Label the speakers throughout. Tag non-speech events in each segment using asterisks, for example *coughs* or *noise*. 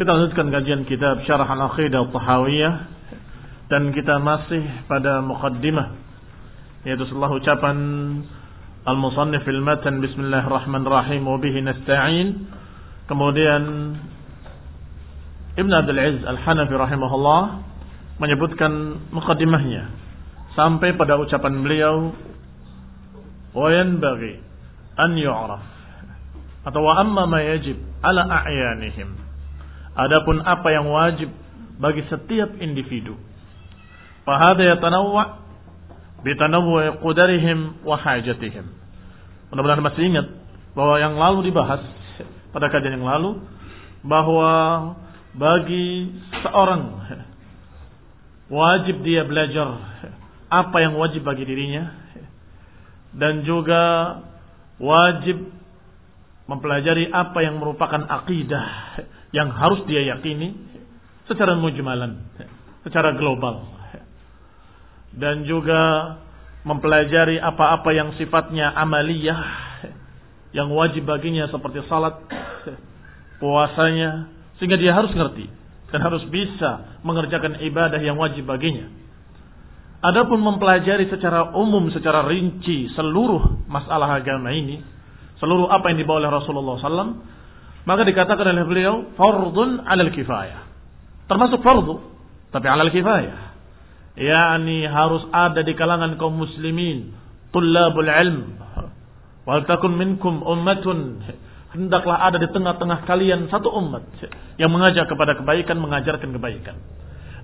Speaker 1: Kita lanjutkan kajian kitab Syarah Al-Aqidah Tahawiyah dan kita masih pada muqaddimah yaitu setelah ucapan Al-Musannif fil matan Bismillahirrahmanirrahim wa bihi nasta'in. Kemudian Ibn Abdul Aziz Al-Hanafi rahimahullah menyebutkan muqaddimahnya sampai pada ucapan beliau wa yanbaghi an yu'raf atau wa amma ma yajib ala a'yanihim Adapun apa yang wajib bagi setiap individu. Fahada yatanawwa bitanawwu qudarihim wa hajatihim. Mudah-mudahan masih ingat bahwa yang lalu dibahas pada kajian yang lalu bahwa bagi seorang wajib dia belajar apa yang wajib bagi dirinya dan juga wajib mempelajari apa yang merupakan akidah yang harus dia yakini secara mujmalan, secara global. Dan juga mempelajari apa-apa yang sifatnya amaliyah yang wajib baginya seperti salat, puasanya, sehingga dia harus ngerti dan harus bisa mengerjakan ibadah yang wajib baginya. Adapun mempelajari secara umum, secara rinci seluruh masalah agama ini, seluruh apa yang dibawa oleh Rasulullah SAW, maka dikatakan oleh beliau fardun alal kifayah. Termasuk fardu, tapi alal kifayah. Yani harus ada di kalangan kaum muslimin, tullabul ilm. Wal takun minkum ummatun hendaklah ada di tengah-tengah kalian satu umat yang mengajak kepada kebaikan, mengajarkan kebaikan.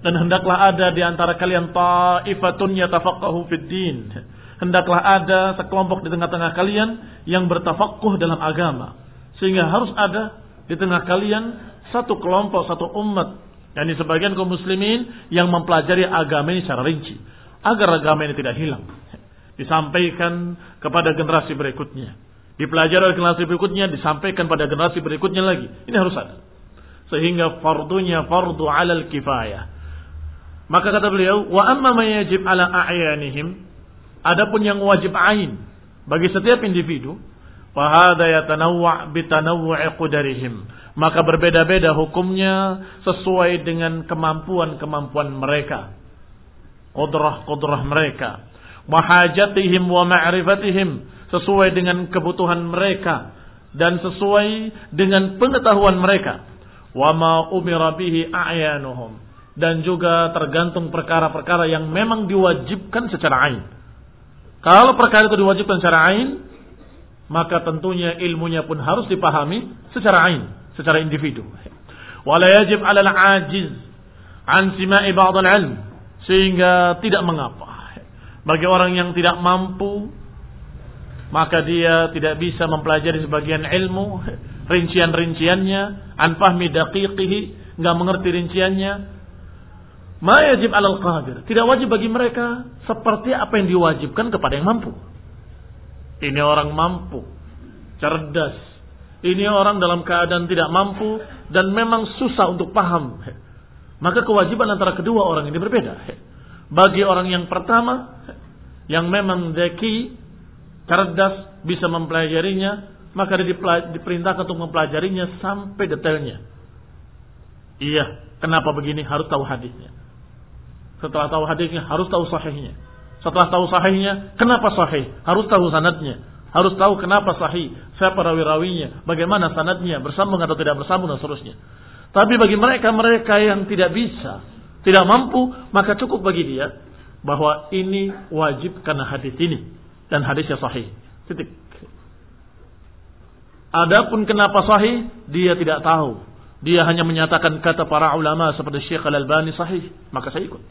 Speaker 1: Dan hendaklah ada di antara kalian ta'ifatun yatafaqahu fid din. Hendaklah ada sekelompok di tengah-tengah kalian yang bertafakuh dalam agama sehingga harus ada di tengah kalian satu kelompok, satu umat. Yani sebagian kaum muslimin yang mempelajari agama ini secara rinci. Agar agama ini tidak hilang. Disampaikan kepada generasi berikutnya. Dipelajari oleh generasi berikutnya, disampaikan pada generasi berikutnya lagi. Ini harus ada. Sehingga fardunya fardu alal kifayah. Maka kata beliau, wa amma ma yajib ala a'yanihim. Adapun yang wajib ain bagi setiap individu, Fahada yatanawwa' bitanawwu'i qudarihim. Maka berbeda-beda hukumnya sesuai dengan kemampuan-kemampuan mereka. Qudrah-qudrah mereka. Mahajatihim wa ma'rifatihim. Sesuai dengan kebutuhan mereka. Dan sesuai dengan pengetahuan mereka. Wa ma umira bihi a'yanuhum. Dan juga tergantung perkara-perkara yang memang diwajibkan secara ain. Kalau perkara itu diwajibkan secara ain, maka tentunya ilmunya pun harus dipahami secara ain, secara individu. Wala yajib 'ala al-ajiz an sima'i ba'd al-'ilm sehingga tidak mengapa. Bagi orang yang tidak mampu maka dia tidak bisa mempelajari sebagian ilmu rincian-rinciannya an fahmi daqiqihi enggak mengerti rinciannya. Ma yajib 'alal qadir tidak wajib bagi mereka seperti apa yang diwajibkan kepada yang mampu ini orang mampu, cerdas. Ini orang dalam keadaan tidak mampu dan memang susah untuk paham. Maka kewajiban antara kedua orang ini berbeda. Bagi orang yang pertama, yang memang deki, cerdas, bisa mempelajarinya, maka dia diperintahkan untuk mempelajarinya sampai detailnya. Iya, kenapa begini harus tahu hadisnya. Setelah tahu hadisnya harus tahu sahihnya. Setelah tahu sahihnya, kenapa sahih? Harus tahu sanadnya. Harus tahu kenapa sahih, siapa rawi-rawinya, bagaimana sanadnya, bersambung atau tidak bersambung dan seterusnya. Tapi bagi mereka-mereka yang tidak bisa, tidak mampu, maka cukup bagi dia bahwa ini wajib karena hadis ini dan hadisnya sahih. Titik. Adapun kenapa sahih, dia tidak tahu. Dia hanya menyatakan kata para ulama seperti Syekh Al-Albani sahih, maka saya ikut.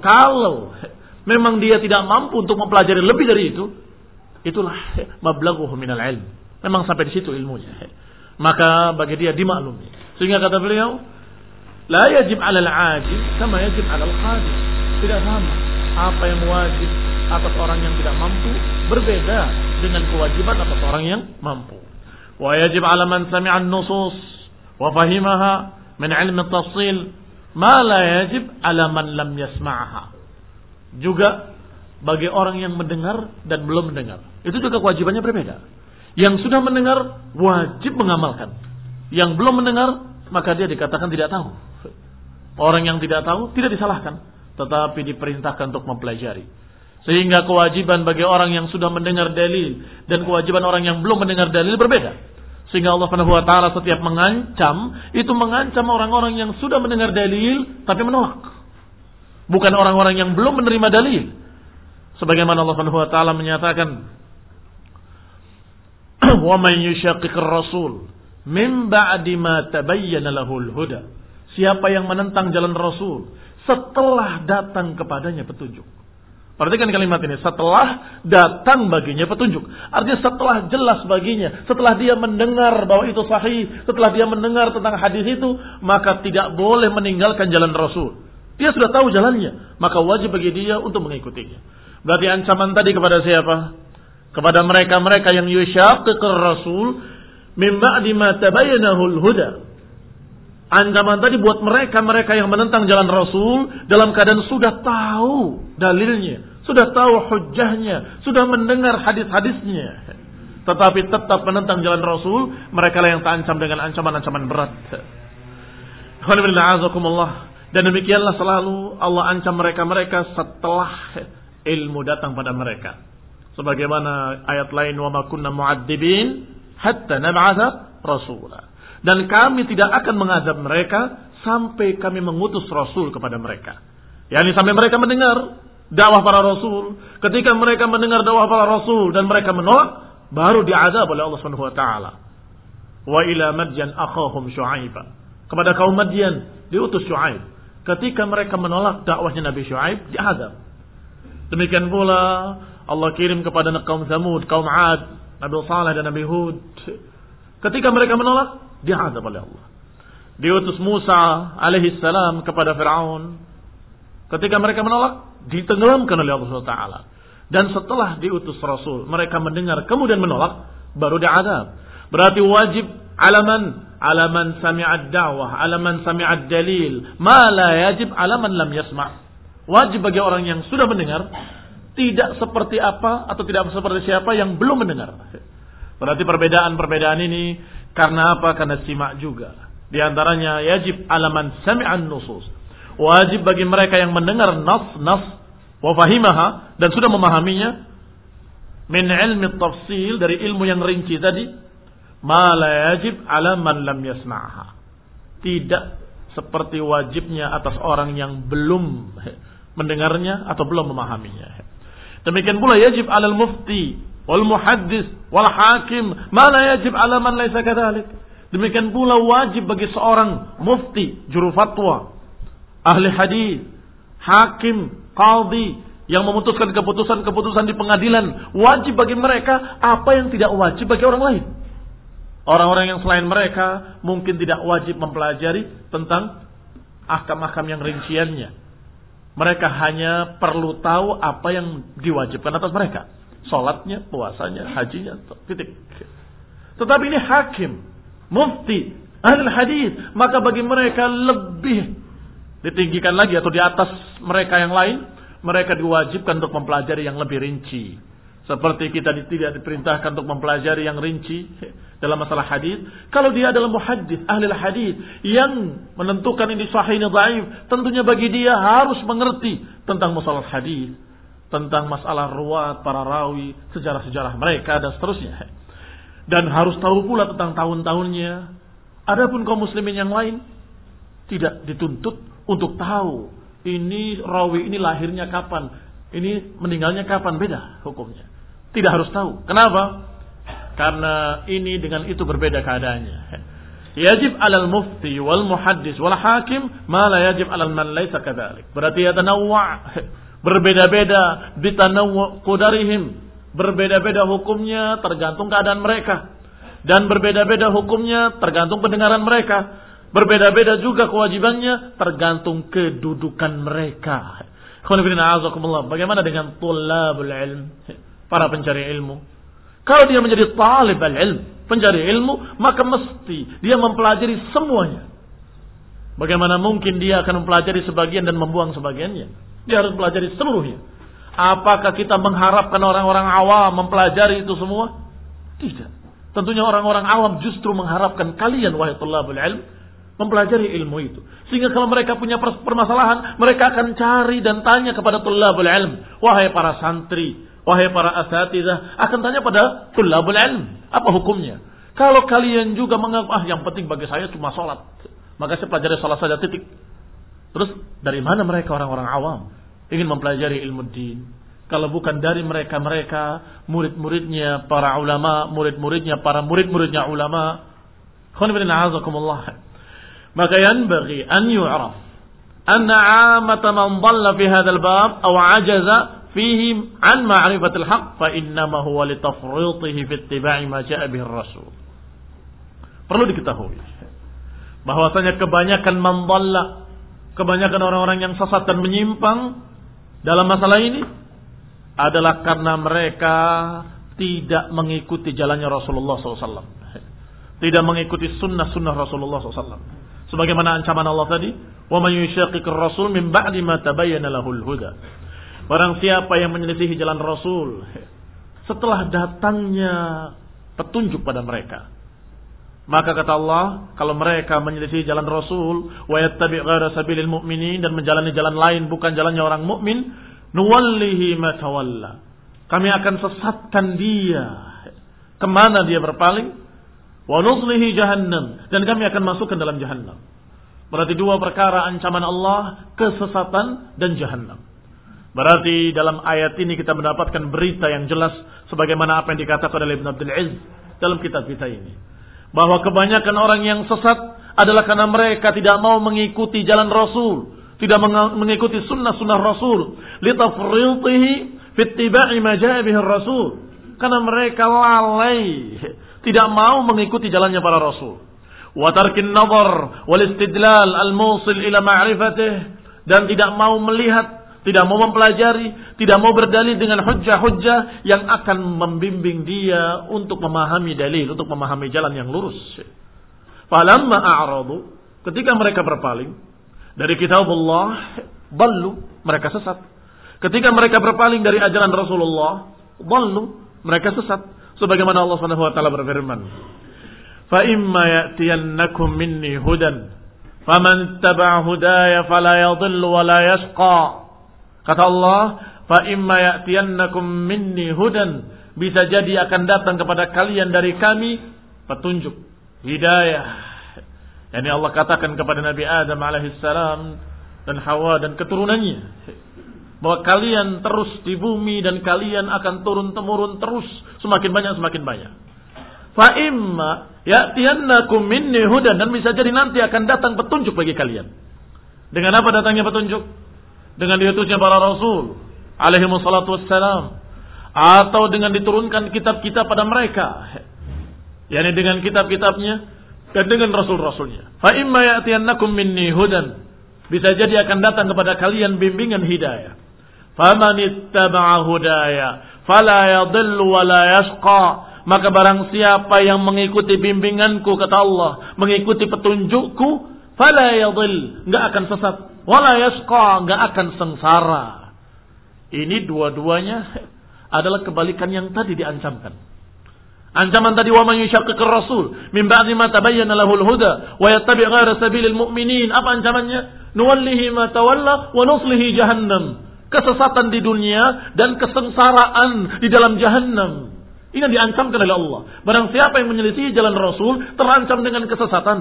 Speaker 1: Kalau memang dia tidak mampu untuk mempelajari lebih dari itu, itulah mablaghuhu minal ilm. Memang sampai di situ ilmunya. Maka bagi dia dimaklumi. Sehingga kata beliau, la yajib 'alal 'ajiz sama yajib 'alal qadir. Tidak sama. Apa yang wajib atas orang yang tidak mampu berbeda dengan kewajiban atas orang yang mampu. Wa yajib 'ala man sami'a an-nusus wa fahimaha min 'ilmi at-tafsil ma la yajib ala man lam yasma'ha. Juga bagi orang yang mendengar dan belum mendengar. Itu juga kewajibannya berbeda. Yang sudah mendengar wajib mengamalkan. yang belum mendengar, maka dia dikatakan tidak tahu. Orang yang tidak tahu tidak disalahkan, tetapi diperintahkan untuk mempelajari. Sehingga kewajiban bagi orang yang sudah mendengar dalil dan kewajiban orang yang belum mendengar dalil berbeda. Sehingga Allah Subhanahu wa taala setiap mengancam itu mengancam orang-orang yang sudah mendengar dalil tapi menolak. Bukan orang-orang yang belum menerima dalil. Sebagaimana Allah Subhanahu wa taala menyatakan *clears throat* wa man yushaqiqir rasul min ba'di ma tabayyana lahul. Siapa yang menentang jalan Rasul setelah datang kepadanya petunjuk. Perhatikan kalimat ini. Setelah datang baginya petunjuk. Artinya setelah jelas baginya. Setelah dia mendengar bahwa itu sahih. Setelah dia mendengar tentang hadis itu. Maka tidak boleh meninggalkan jalan Rasul. Dia sudah tahu jalannya. Maka wajib bagi dia untuk mengikutinya. Berarti ancaman tadi kepada siapa? Kepada mereka-mereka yang yusyaqiqir Rasul. Min ba'di ma tabayyanahul huda. Ancaman tadi buat mereka-mereka yang menentang jalan Rasul dalam keadaan sudah tahu dalilnya, sudah tahu hujahnya, sudah mendengar hadis-hadisnya. Tetapi tetap menentang jalan Rasul, mereka lah yang terancam dengan ancaman-ancaman berat. Dan demikianlah selalu Allah ancam mereka-mereka setelah ilmu datang pada mereka. Sebagaimana ayat lain ma kunna mu'adzibin hatta nab'atha rasulah. Dan kami tidak akan mengadab mereka sampai kami mengutus Rasul kepada mereka. Yani sampai mereka mendengar dakwah para Rasul. Ketika mereka mendengar dakwah para Rasul dan mereka menolak, baru diadab oleh Allah Subhanahu wa taala. Wa ila Madyan akhahum Syuaib. Kepada kaum Madyan diutus Syuaib. Ketika mereka menolak dakwahnya Nabi Syuaib, diadab. Demikian pula Allah kirim kepada kaum Samud, kaum Ad, Nabi Saleh dan Nabi Hud. Ketika mereka menolak, diazab oleh Allah. Diutus Musa alaihi salam kepada Firaun. Ketika mereka menolak, ditenggelamkan oleh Allah SWT. Dan setelah diutus Rasul, mereka mendengar kemudian menolak, baru diazab. Berarti wajib alaman alaman sami'ad da'wah, alaman sami'ad dalil, ma la yajib alaman lam yasma'. Wajib bagi orang yang sudah mendengar, tidak seperti apa atau tidak seperti siapa yang belum mendengar. Berarti perbedaan-perbedaan ini karena apa? Karena simak juga. Di antaranya yajib alaman sami'an nusus. Wajib bagi mereka yang mendengar nas-nas wa fahimaha dan sudah memahaminya min ilmi tafsil dari ilmu yang rinci tadi ma la yajib ala man lam yasma'ha. Tidak seperti wajibnya atas orang yang belum mendengarnya atau belum memahaminya. Demikian pula yajib alal mufti wal muhaddis wal hakim ma la yajib ala man laisa. Demikian pula wajib bagi seorang mufti, juru fatwa, ahli hadis, hakim, qadhi yang memutuskan keputusan-keputusan di pengadilan, wajib bagi mereka apa yang tidak wajib bagi orang lain. Orang-orang yang selain mereka mungkin tidak wajib mempelajari tentang ahkam-ahkam yang rinciannya. Mereka hanya perlu tahu apa yang diwajibkan atas mereka. Sholatnya, puasanya, hajinya, titik. Tetapi ini hakim, mufti, ahli hadis, maka bagi mereka lebih ditinggikan lagi atau di atas mereka yang lain, mereka diwajibkan untuk mempelajari yang lebih rinci. Seperti kita tidak diperintahkan untuk mempelajari yang rinci dalam masalah hadis. Kalau dia adalah muhaddis, ahli hadis yang menentukan ini sahih ini dhaif, tentunya bagi dia harus mengerti tentang masalah hadis tentang masalah ruwat para rawi, sejarah-sejarah mereka dan seterusnya. Dan harus tahu pula tentang tahun-tahunnya. Adapun kaum muslimin yang lain tidak dituntut untuk tahu ini rawi ini lahirnya kapan, ini meninggalnya kapan beda hukumnya. Tidak harus tahu. Kenapa? Karena ini dengan itu berbeda keadaannya. Yajib alal mufti wal muhaddis wal hakim ma la yajib alal man laisa kadzalik. Berarti yatanawwa Berbeda-beda bitanawu qudarihim. Berbeda-beda hukumnya tergantung keadaan mereka. Dan berbeda-beda hukumnya tergantung pendengaran mereka. Berbeda-beda juga kewajibannya tergantung kedudukan mereka. Bagaimana dengan tulabul ilm? Para pencari ilmu. Kalau dia menjadi talib al-ilm, pencari ilmu, maka mesti dia mempelajari semuanya. Bagaimana mungkin dia akan mempelajari sebagian dan membuang sebagiannya? Dia harus pelajari seluruhnya. Apakah kita mengharapkan orang-orang awam mempelajari itu semua? Tidak. Tentunya orang-orang awam justru mengharapkan kalian wahai tulabul ilm mempelajari ilmu itu. Sehingga kalau mereka punya permasalahan, mereka akan cari dan tanya kepada tulabul ilm. Wahai para santri, wahai para asatidah, akan tanya pada tulabul ilm. Apa hukumnya? Kalau kalian juga menganggap, ah yang penting bagi saya cuma sholat. Maka saya pelajari sholat saja titik. Terus dari mana mereka orang-orang awam? Ingin mempelajari ilmu din. Kalau bukan dari mereka-mereka, murid-muridnya para ulama, murid-muridnya para murid-muridnya ulama. Maka yanbaghi an yu'raf anna 'amata man dhalla fi hadzal bab aw 'ajaza fihi an ma'rifatil haqq fa innama huwa li tafritihi fi ittiba'i ma ja'a bihi rasul Perlu diketahui bahwasanya kebanyakan mandalla, kebanyakan orang-orang yang sesat dan menyimpang dalam masalah ini adalah karena mereka tidak mengikuti jalannya Rasulullah SAW. Tidak mengikuti sunnah-sunnah Rasulullah SAW. Sebagaimana ancaman Allah tadi, "Wa man yushaqiqir rasul min ba'di ma tabayyana lahul huda." Barang siapa yang menyelisihi jalan Rasul setelah datangnya petunjuk pada mereka, maka kata Allah, kalau mereka menyelisih jalan Rasul, wa yattabi' ghaira sabilil mu'minin dan menjalani jalan lain bukan jalannya orang mukmin, nuwallihi ma tawalla. Kami akan sesatkan dia. Ke mana dia berpaling? Wa nuslihi jahannam dan kami akan masukkan dalam jahannam. Berarti dua perkara ancaman Allah, kesesatan dan jahannam. Berarti dalam ayat ini kita mendapatkan berita yang jelas sebagaimana apa yang dikatakan oleh Ibn Abdul Aziz dalam kitab kita ini bahwa kebanyakan orang yang sesat adalah karena mereka tidak mau mengikuti jalan Rasul, tidak mengikuti sunnah-sunnah Rasul, litafritihi fittiba'i ma Rasul. Karena mereka lalai, tidak mau mengikuti jalannya para Rasul. Wa tarkin nazar wal istidlal al-musil ila ma'rifatih dan tidak mau melihat tidak mau mempelajari, tidak mau berdalil dengan hujah-hujah yang akan membimbing dia untuk memahami dalil, untuk memahami jalan yang lurus. Falamma a'radu, ketika mereka berpaling dari kitab Allah, ballu, mereka sesat. Ketika mereka berpaling dari ajaran Rasulullah, ballu, mereka sesat. Sebagaimana Allah Subhanahu wa taala berfirman, "Fa imma ya'tiyannakum minni hudan, faman tabi'a hudaya fala yadhillu wa la yashqa." Kata Allah, fa imma ya'tiyannakum minni hudan, bisa jadi akan datang kepada kalian dari kami petunjuk, hidayah. Yani Allah katakan kepada Nabi Adam alaihissalam dan Hawa dan keturunannya bahwa kalian terus di bumi dan kalian akan turun temurun terus semakin banyak semakin banyak. Fa imma ya'tiyannakum minni hudan dan bisa jadi nanti akan datang petunjuk bagi kalian. Dengan apa datangnya petunjuk? Dengan diutusnya para rasul alaihi wassalatu wassalam atau dengan diturunkan kitab-kitab pada mereka yakni dengan kitab-kitabnya dan dengan rasul-rasulnya. Fa imma ya'tiyannakum minni hudan bisa jadi akan datang kepada kalian bimbingan hidayah. Faman ittaba'a hudaya fala yadhillu wa la yashqa maka barang siapa yang mengikuti bimbinganku kata Allah mengikuti petunjukku fala yadhill enggak akan sesat wala yasqa nggak akan sengsara. Ini dua-duanya adalah kebalikan yang tadi diancamkan. Ancaman tadi wa man yushaqiqir rasul min ba'di ma tabayyana lahul huda wa yattabi' ghayra sabilil mu'minin. Apa ancamannya? Nuwallihi ma tawalla wa nuslihi jahannam. Kesesatan di dunia dan kesengsaraan di dalam jahannam. Ini yang diancamkan oleh Allah. Barang siapa yang menyelisihi jalan Rasul terancam dengan kesesatan.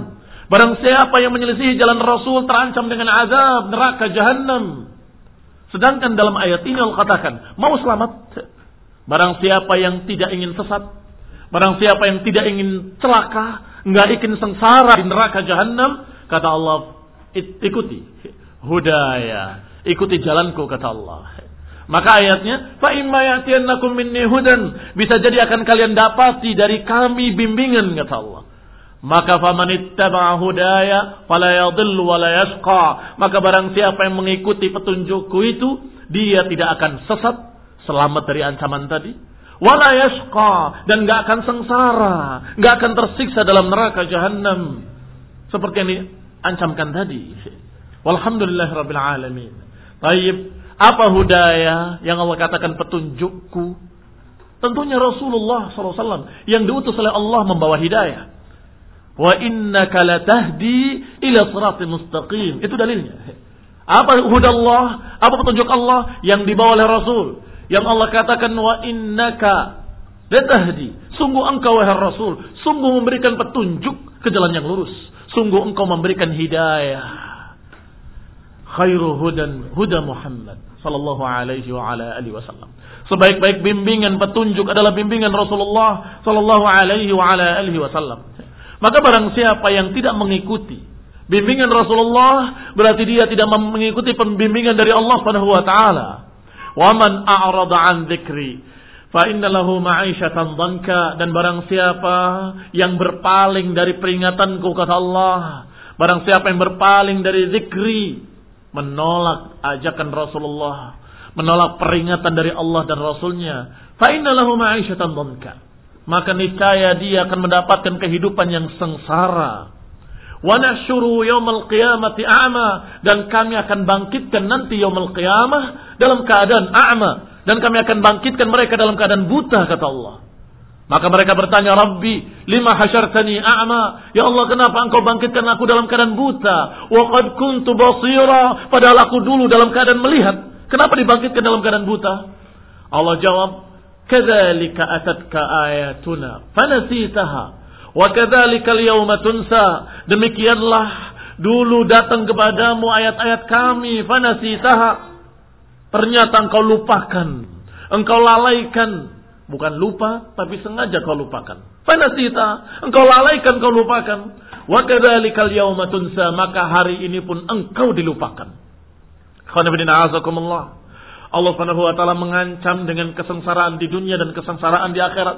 Speaker 1: Barang siapa yang menyelisihi jalan Rasul terancam dengan azab neraka jahanam. Sedangkan dalam ayat ini Allah katakan, mau selamat. Barang siapa yang tidak ingin sesat, barang siapa yang tidak ingin celaka, nggak ingin sengsara di neraka jahanam, kata Allah, ikuti hudaya, ikuti jalanku kata Allah. Maka ayatnya, fa imma minni hudan, bisa jadi akan kalian dapati dari kami bimbingan kata Allah. Maka faman ittaba'a hudaya fala yadhillu wa la yashqa. Maka barang siapa yang mengikuti petunjukku itu, dia tidak akan sesat, selamat dari ancaman tadi. Wala yashqa dan enggak akan sengsara, enggak akan tersiksa dalam neraka jahanam. Seperti yang diancamkan tadi. Walhamdulillah rabbil alamin. Baik, apa hudaya yang Allah katakan petunjukku? Tentunya Rasulullah SAW yang diutus oleh Allah membawa hidayah. Wa innaka latahdi ila siratal mustaqim. Itu dalilnya. Apa hudallah? Apa petunjuk Allah yang dibawa oleh Rasul? Yang Allah katakan wa innaka latahdi. Sungguh engkau wahai Rasul, sungguh memberikan petunjuk ke jalan yang lurus. Sungguh engkau memberikan hidayah. Khairu hudan huda Muhammad sallallahu alaihi wa ala alihi wasallam. Sebaik-baik bimbingan petunjuk adalah bimbingan Rasulullah sallallahu alaihi wa ala alihi wasallam. Maka barang siapa yang tidak mengikuti bimbingan Rasulullah berarti dia tidak mengikuti pembimbingan dari Allah Subhanahu wa taala. Wa man a'rada an dzikri fa inna lahu ma'isyatan dhanka dan barang siapa yang berpaling dari peringatanku kata Allah, barang siapa yang berpaling dari zikri, menolak ajakan Rasulullah, menolak peringatan dari Allah dan Rasulnya, fa inna lahu ma'isyatan dhanka maka niscaya dia akan mendapatkan kehidupan yang sengsara. Wa nahsyuru yaumal a'ma dan kami akan bangkitkan nanti yaumul qiyamah dalam keadaan a'ma dan kami akan bangkitkan mereka dalam keadaan buta kata Allah. Maka mereka bertanya, Rabbi, lima hasyartani a'ma? Ya Allah, kenapa engkau bangkitkan aku dalam keadaan buta? Wa qad kuntu basira, padahal aku dulu dalam keadaan melihat. Kenapa dibangkitkan dalam keadaan buta? Allah jawab, Kadzalika atatka ayatuna fanasitaha wa kadzalika al-yawma tunsa. Demikianlah dulu datang kepadamu ayat-ayat kami fanasitaha. Ternyata engkau lupakan, engkau lalaikan, bukan lupa tapi sengaja kau lupakan. Fanasita, engkau lalaikan, kau lupakan. Wa kadzalika al-yawma tunsa, maka hari ini pun engkau dilupakan. Khana bin Allah Subhanahu wa taala mengancam dengan kesengsaraan di dunia dan kesengsaraan di akhirat.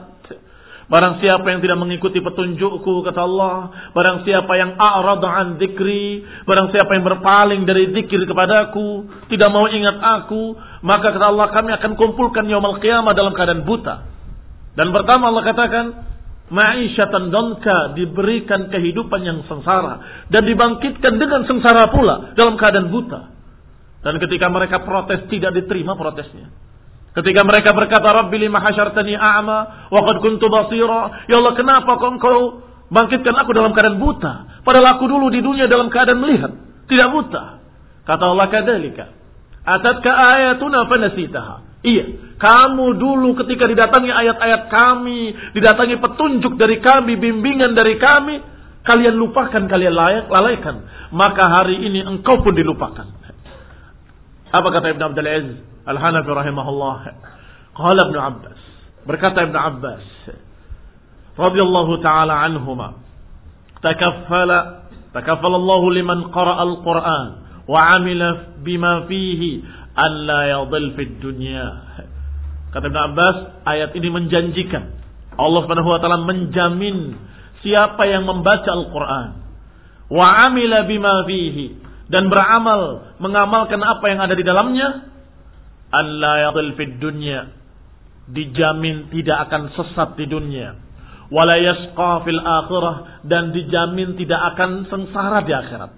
Speaker 1: Barang siapa yang tidak mengikuti petunjukku kata Allah, barang siapa yang a'rada an dzikri, barang siapa yang berpaling dari zikir kepadaku, tidak mau ingat aku, maka kata Allah kami akan kumpulkan yaumul qiyamah dalam keadaan buta. Dan pertama Allah katakan, ma'isyatan donka diberikan kehidupan yang sengsara dan dibangkitkan dengan sengsara pula dalam keadaan buta. Dan ketika mereka protes tidak diterima protesnya. Ketika mereka berkata, Rabbi lima hasyartani a'ma, wa qad kuntu basira. Ya Allah, kenapa kau engkau bangkitkan aku dalam keadaan buta? Padahal aku dulu di dunia dalam keadaan melihat. Tidak buta. Kata Allah kadalika. Atatka ayatuna fanasitaha. Iya, kamu dulu ketika didatangi ayat-ayat kami, didatangi petunjuk dari kami, bimbingan dari kami, kalian lupakan, kalian layak, lalaikan. Maka hari ini engkau pun dilupakan. Apa kata Ibn Abdul Aziz Al-Hanafi rahimahullah? Qala Ibn Abbas. Berkata Ibn Abbas radhiyallahu taala anhuma takaffala takaffala Allah liman qara'a al-Qur'an wa 'amila bima fihi an la yadhil fid dunya. Kata Ibn Abbas, ayat ini menjanjikan Allah Subhanahu wa taala menjamin siapa yang membaca Al-Qur'an wa 'amila bima fihi dan beramal mengamalkan apa yang ada di dalamnya Allah yadhil fid dunya dijamin tidak akan sesat di dunia. Wala yasqa akhirah dan dijamin tidak akan sengsara di akhirat.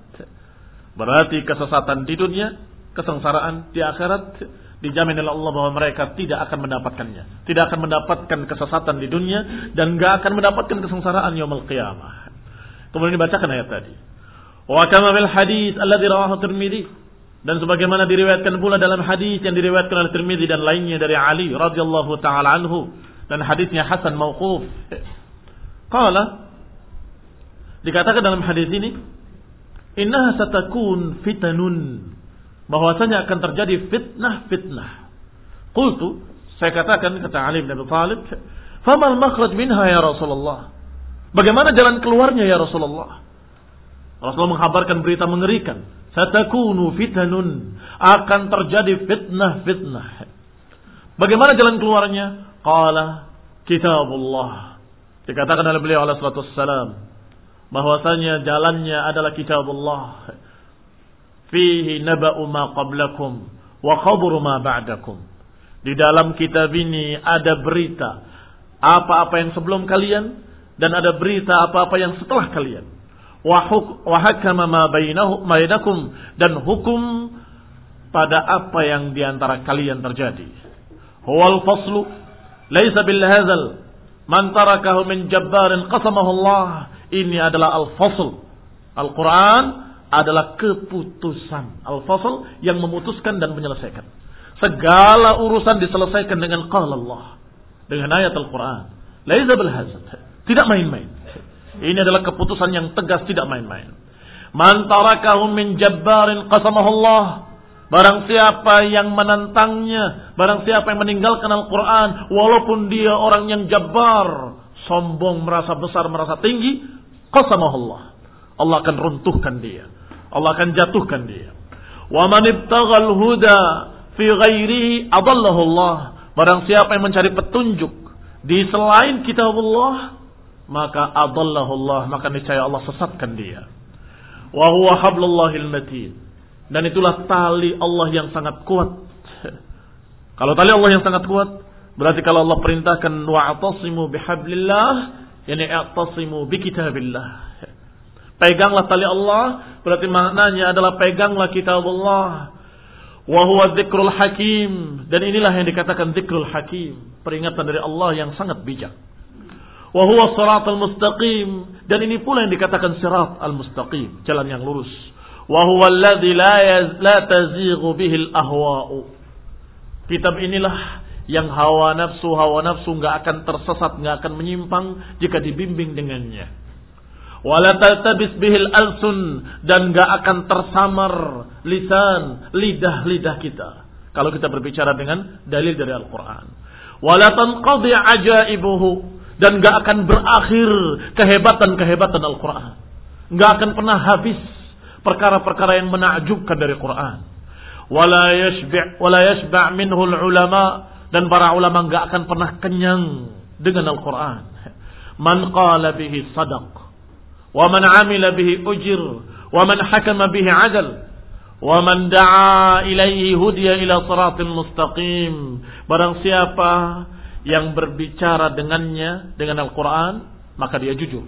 Speaker 1: Berarti kesesatan di dunia kesengsaraan di akhirat dijamin oleh Allah bahwa mereka tidak akan mendapatkannya. Tidak akan mendapatkan kesesatan di dunia dan gak akan mendapatkan kesengsaraan yaumul qiyamah. Kemudian dibacakan ayat tadi Wa kama fil hadis alladhi rawahu Tirmidzi dan sebagaimana diriwayatkan pula dalam hadis yang diriwayatkan oleh Tirmidzi dan lainnya dari Ali radhiyallahu taala anhu dan hadisnya hasan mauquf. Qala dikatakan dalam hadis ini innaha satakun fitanun bahwasanya akan terjadi fitnah-fitnah. Qultu saya katakan kata Ali bin Abi Thalib, "Famal makhraj minha ya Rasulullah?" Bagaimana jalan keluarnya ya Rasulullah? Rasulullah menghabarkan berita mengerikan. Satakunu fitanun. Akan terjadi fitnah-fitnah. Bagaimana jalan keluarnya? Qala kitabullah. Dikatakan oleh beliau alaihi salatu wassalam. Bahwasanya jalannya adalah kitabullah. Fihi naba'u ma qablakum. Wa khabru ma ba'dakum. Di dalam kitab ini ada berita. Apa-apa yang sebelum kalian. Dan ada berita apa-apa yang setelah kalian wa hakama ma bainakum dan hukum pada apa yang di antara kalian terjadi. Huwal faslu Laisa bil hazal. Man tarakahu min jabbarin qasamahu Allah. Ini adalah al-fasl. Al-Quran adalah keputusan. Al-fasl yang memutuskan dan menyelesaikan. Segala urusan diselesaikan dengan qala Allah. Dengan ayat Al-Quran. Laisa bil hazal. Tidak main-main. Ini adalah keputusan yang tegas tidak main-main. Man tarakahu min jabbarin qasamahu Allah. Barang siapa yang menentangnya, barang siapa yang meninggalkan Al-Quran, walaupun dia orang yang jabar, sombong, merasa besar, merasa tinggi, qasamahullah. Allah akan runtuhkan dia. Allah akan jatuhkan dia. Wa man ibtaghal huda fi ghairihi adallahu Allah. Barang siapa yang mencari petunjuk di selain kitabullah, maka adallahu Allah, maka niscaya Allah sesatkan dia. Wa huwa hablullahil matin. Dan itulah tali Allah yang sangat kuat. *laughs* Kalau tali Allah yang sangat kuat, berarti kalau Allah perintahkan wa'tasimu bihablillah, yani i'tasimu bikitabillah. *laughs* Peganglah tali Allah, berarti maknanya adalah peganglah kitab Allah. Wa huwa dzikrul hakim dan inilah yang dikatakan dzikrul hakim, peringatan dari Allah yang sangat bijak. Wahyu huwa siratal mustaqim dan ini pula yang dikatakan sirat al-mustaqim, jalan yang lurus. Wahyu huwa alladhi la la tazigu bihi ahwau Kitab inilah yang hawa nafsu hawa nafsu nggak akan tersesat, nggak akan menyimpang jika dibimbing dengannya. Wala taltabis bihil alsun dan nggak akan tersamar lisan lidah-lidah kita kalau kita berbicara dengan dalil dari Al-Qur'an. Wala tanqadi ajaibuhu dan nggak akan berakhir kehebatan kehebatan Al-Quran. Nggak akan pernah habis perkara-perkara yang menakjubkan dari Quran. Wala yashbi' wala yashba' minhu ulama dan para ulama enggak akan pernah kenyang dengan Al-Quran. Man qala bihi sadaq. Wa man amila bihi ujir. Wa man hakama bihi adal. Wa man da'a ilaihi hudiya ila siratin mustaqim. Barang siapa yang berbicara dengannya, dengan Al-Quran, maka dia jujur.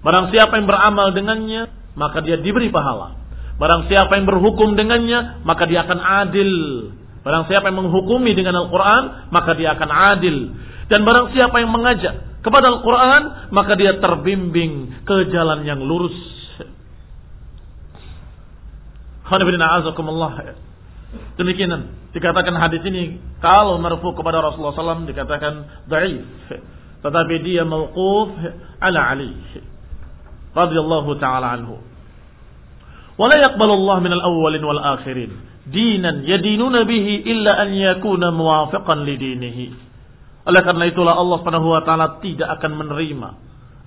Speaker 1: Barang siapa yang beramal dengannya, maka dia diberi pahala. Barang siapa yang berhukum dengannya, maka dia akan adil. Barang siapa yang menghukumi dengan Al-Quran, maka dia akan adil. Dan barang siapa yang mengajak kepada Al-Quran, maka dia terbimbing ke jalan yang lurus. Demikian dikatakan hadis ini kalau marfu kepada Rasulullah SAW dikatakan daif, tetapi dia mauquf ala Ali radhiyallahu taala anhu. Wala yaqbalu Allah min al-awwalin wal akhirin dinan yadinuna bihi illa an yakuna muwafiqan li dinihi. Oleh karena itulah Allah Subhanahu wa taala tidak akan menerima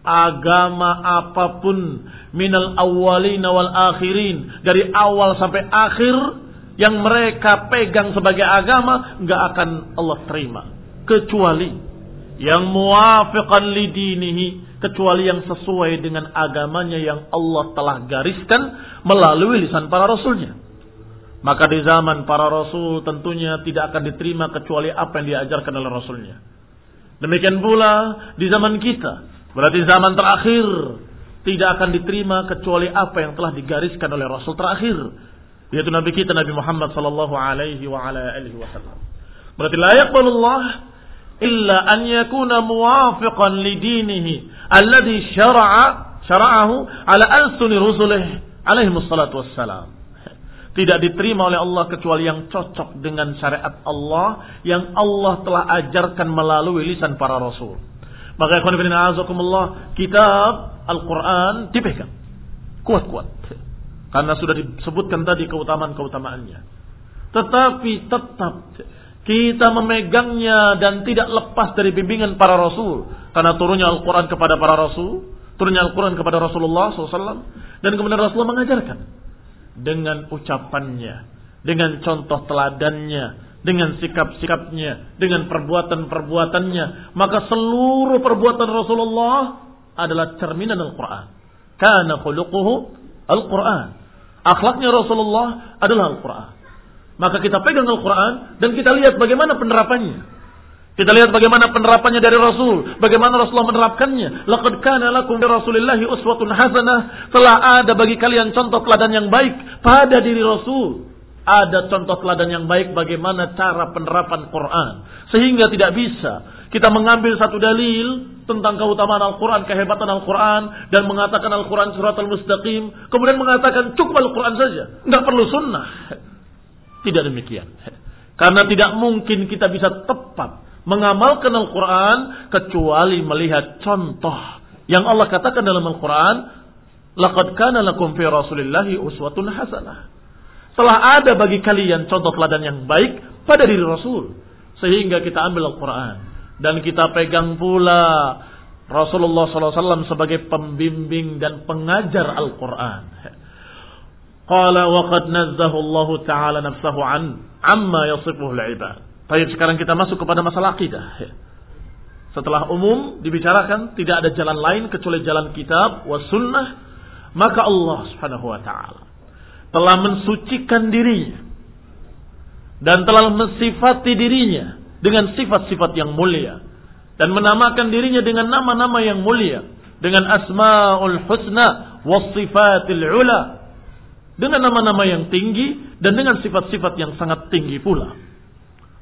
Speaker 1: agama apa pun minal awwalin wal akhirin dari awal sampai akhir yang mereka pegang sebagai agama nggak akan Allah terima kecuali yang muwafiqan li dinihi kecuali yang sesuai dengan agamanya yang Allah telah gariskan melalui lisan para rasulnya. Maka di zaman para rasul tentunya tidak akan diterima kecuali apa yang diajarkan oleh rasulnya. Demikian pula di zaman kita, berarti zaman terakhir tidak akan diterima kecuali apa yang telah digariskan oleh rasul terakhir, yaitu nabi kita Nabi Muhammad sallallahu alaihi wa ala alihi wasallam. Berarti layak Allah illa an yakuna muwafiqan li dinihi alladhi syara'a syara'ahu ala alsuni rusulih alaihi wassalatu wassalam. Tidak diterima oleh Allah kecuali yang cocok dengan syariat Allah yang Allah telah ajarkan melalui lisan para rasul. Maka ikhwan bin azakumullah, kitab Al-Quran dipegang. Kuat-kuat. Karena sudah disebutkan tadi keutamaan-keutamaannya. Tetapi tetap kita memegangnya dan tidak lepas dari bimbingan para rasul. Karena turunnya Al-Quran kepada para rasul. Turunnya Al-Quran kepada Rasulullah SAW. Dan kemudian Rasulullah mengajarkan. Dengan ucapannya. Dengan contoh teladannya. Dengan sikap-sikapnya. Dengan perbuatan-perbuatannya. Maka seluruh perbuatan Rasulullah adalah cerminan Al-Quran. Karena khuluquhu Al-Quran. Akhlaknya Rasulullah adalah Al-Quran. Maka kita pegang Al-Quran dan kita lihat bagaimana penerapannya. Kita lihat bagaimana penerapannya dari Rasul, bagaimana Rasulullah menerapkannya. Laqad kana lakum bi uswatun hasanah. Telah ada bagi kalian contoh teladan yang baik pada diri Rasul. ada contoh teladan yang baik bagaimana cara penerapan Quran. Sehingga tidak bisa kita mengambil satu dalil tentang keutamaan Al-Quran, kehebatan Al-Quran, dan mengatakan Al-Quran surat al-mustaqim, kemudian mengatakan cukup Al-Quran saja, nggak perlu sunnah. Tidak demikian. Karena tidak mungkin kita bisa tepat mengamalkan Al-Quran kecuali melihat contoh yang Allah katakan dalam Al-Quran, Laqad kana lakum fi Rasulillahi uswatun hasanah. Telah ada bagi kalian contoh teladan yang baik pada diri Rasul. Sehingga kita ambil Al-Quran. Dan kita pegang pula Rasulullah SAW sebagai pembimbing dan pengajar Al-Quran. Qala wa qad nazzahu Allah Ta'ala nafsahu an amma yasifuhu al-ibad. Baik, sekarang kita masuk kepada masalah akidah. Setelah umum dibicarakan tidak ada jalan lain kecuali jalan kitab wa sunnah, maka Allah Subhanahu wa taala telah mensucikan dirinya dan telah mensifati dirinya dengan sifat-sifat yang mulia dan menamakan dirinya dengan nama-nama yang mulia dengan asmaul husna wasifatil ula dengan nama-nama yang tinggi dan dengan sifat-sifat yang sangat tinggi pula.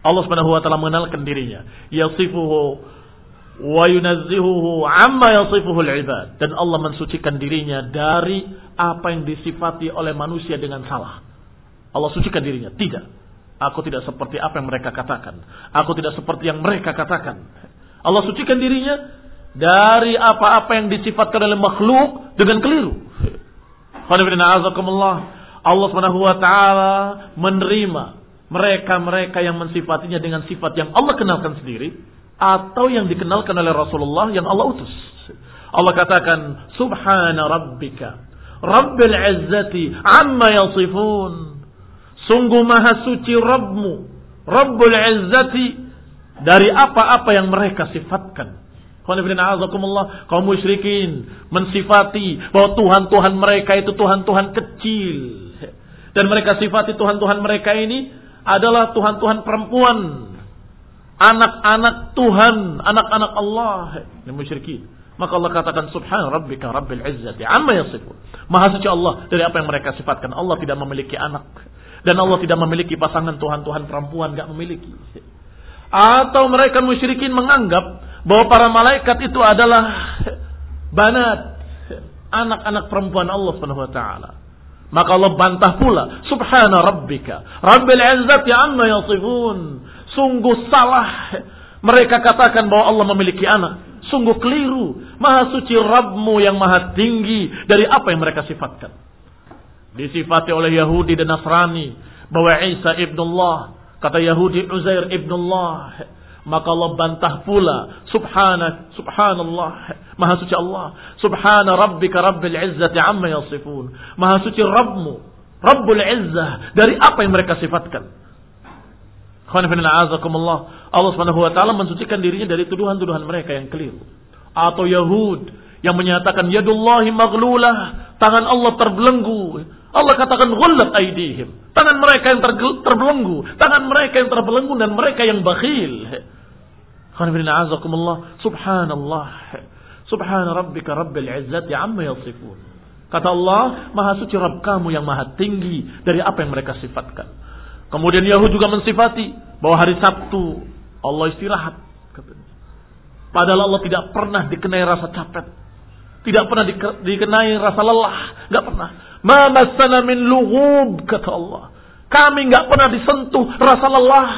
Speaker 1: Allah Subhanahu wa taala mengenalkan dirinya, yasifuhu wa yunazzihuhu amma yasifuhu al-ibad dan Allah mensucikan dirinya dari apa yang disifati oleh manusia dengan salah. Allah sucikan dirinya, tidak. Aku tidak seperti apa yang mereka katakan. Aku tidak seperti yang mereka katakan. Allah sucikan dirinya dari apa-apa yang disifatkan oleh makhluk dengan keliru. Allah Subhanahu wa taala menerima mereka-mereka yang mensifatinya dengan sifat yang Allah kenalkan sendiri atau yang dikenalkan oleh Rasulullah yang Allah utus. Allah katakan subhana rabbika rabbil izzati amma yasifun. Sungguh maha suci Rabbmu, Rabbul izzati dari apa-apa yang mereka sifatkan. Kaum musyrikin mensifati bahwa Tuhan-Tuhan mereka itu Tuhan-Tuhan kecil. Dan mereka sifati Tuhan-Tuhan mereka ini adalah Tuhan-Tuhan perempuan. Anak-anak Tuhan, anak-anak Allah. Ini musyrikin. Maka Allah katakan subhan rabbika rabbil izzati amma yasifun. Maha suci Allah dari apa yang mereka sifatkan. Allah tidak memiliki anak. Dan Allah tidak memiliki pasangan Tuhan-Tuhan perempuan. Gak memiliki. Atau mereka musyrikin menganggap bahwa para malaikat itu adalah banat anak-anak perempuan Allah Subhanahu wa. Maka Allah bantah pula, subhana rabbika, rabbil izzati amma yasifun. Sungguh salah mereka katakan bahwa Allah memiliki anak. Sungguh keliru. Maha suci Rabbmu yang maha tinggi dari apa yang mereka sifatkan. Disifati oleh Yahudi dan Nasrani bahwa Isa ibnullah. Kata Yahudi Uzair ibnullah. Maka Allah bantah pula. Subhanak, subhanallah. Maha suci Allah. Subhana rabbika rabbil izzati amma yasifun. Maha suci Rabbmu. Rabbul izzah. Dari apa yang mereka sifatkan. Allah subhanahu wa ta'ala mensucikan dirinya dari tuduhan-tuduhan mereka yang keliru. Atau Yahud yang menyatakan yadullahi maghlulah. Tangan Allah terbelenggu. Allah katakan ghullat aidihim. Tangan mereka yang terbelenggu, tangan mereka yang terbelenggu dan mereka yang bakhil. Subhanallah. Subhana rabbika rabbil izzati amma yasifun. Kata Allah, Maha suci Rabb kamu yang maha tinggi dari apa yang mereka sifatkan. Kemudian Yahud juga mensifati bahwa hari Sabtu Allah istirahat. Padahal Allah tidak pernah dikenai rasa capek. Tidak pernah dikenai rasa lelah. Gak pernah. Ma masana min lughub kata Allah. Kami nggak pernah disentuh rasa lelah.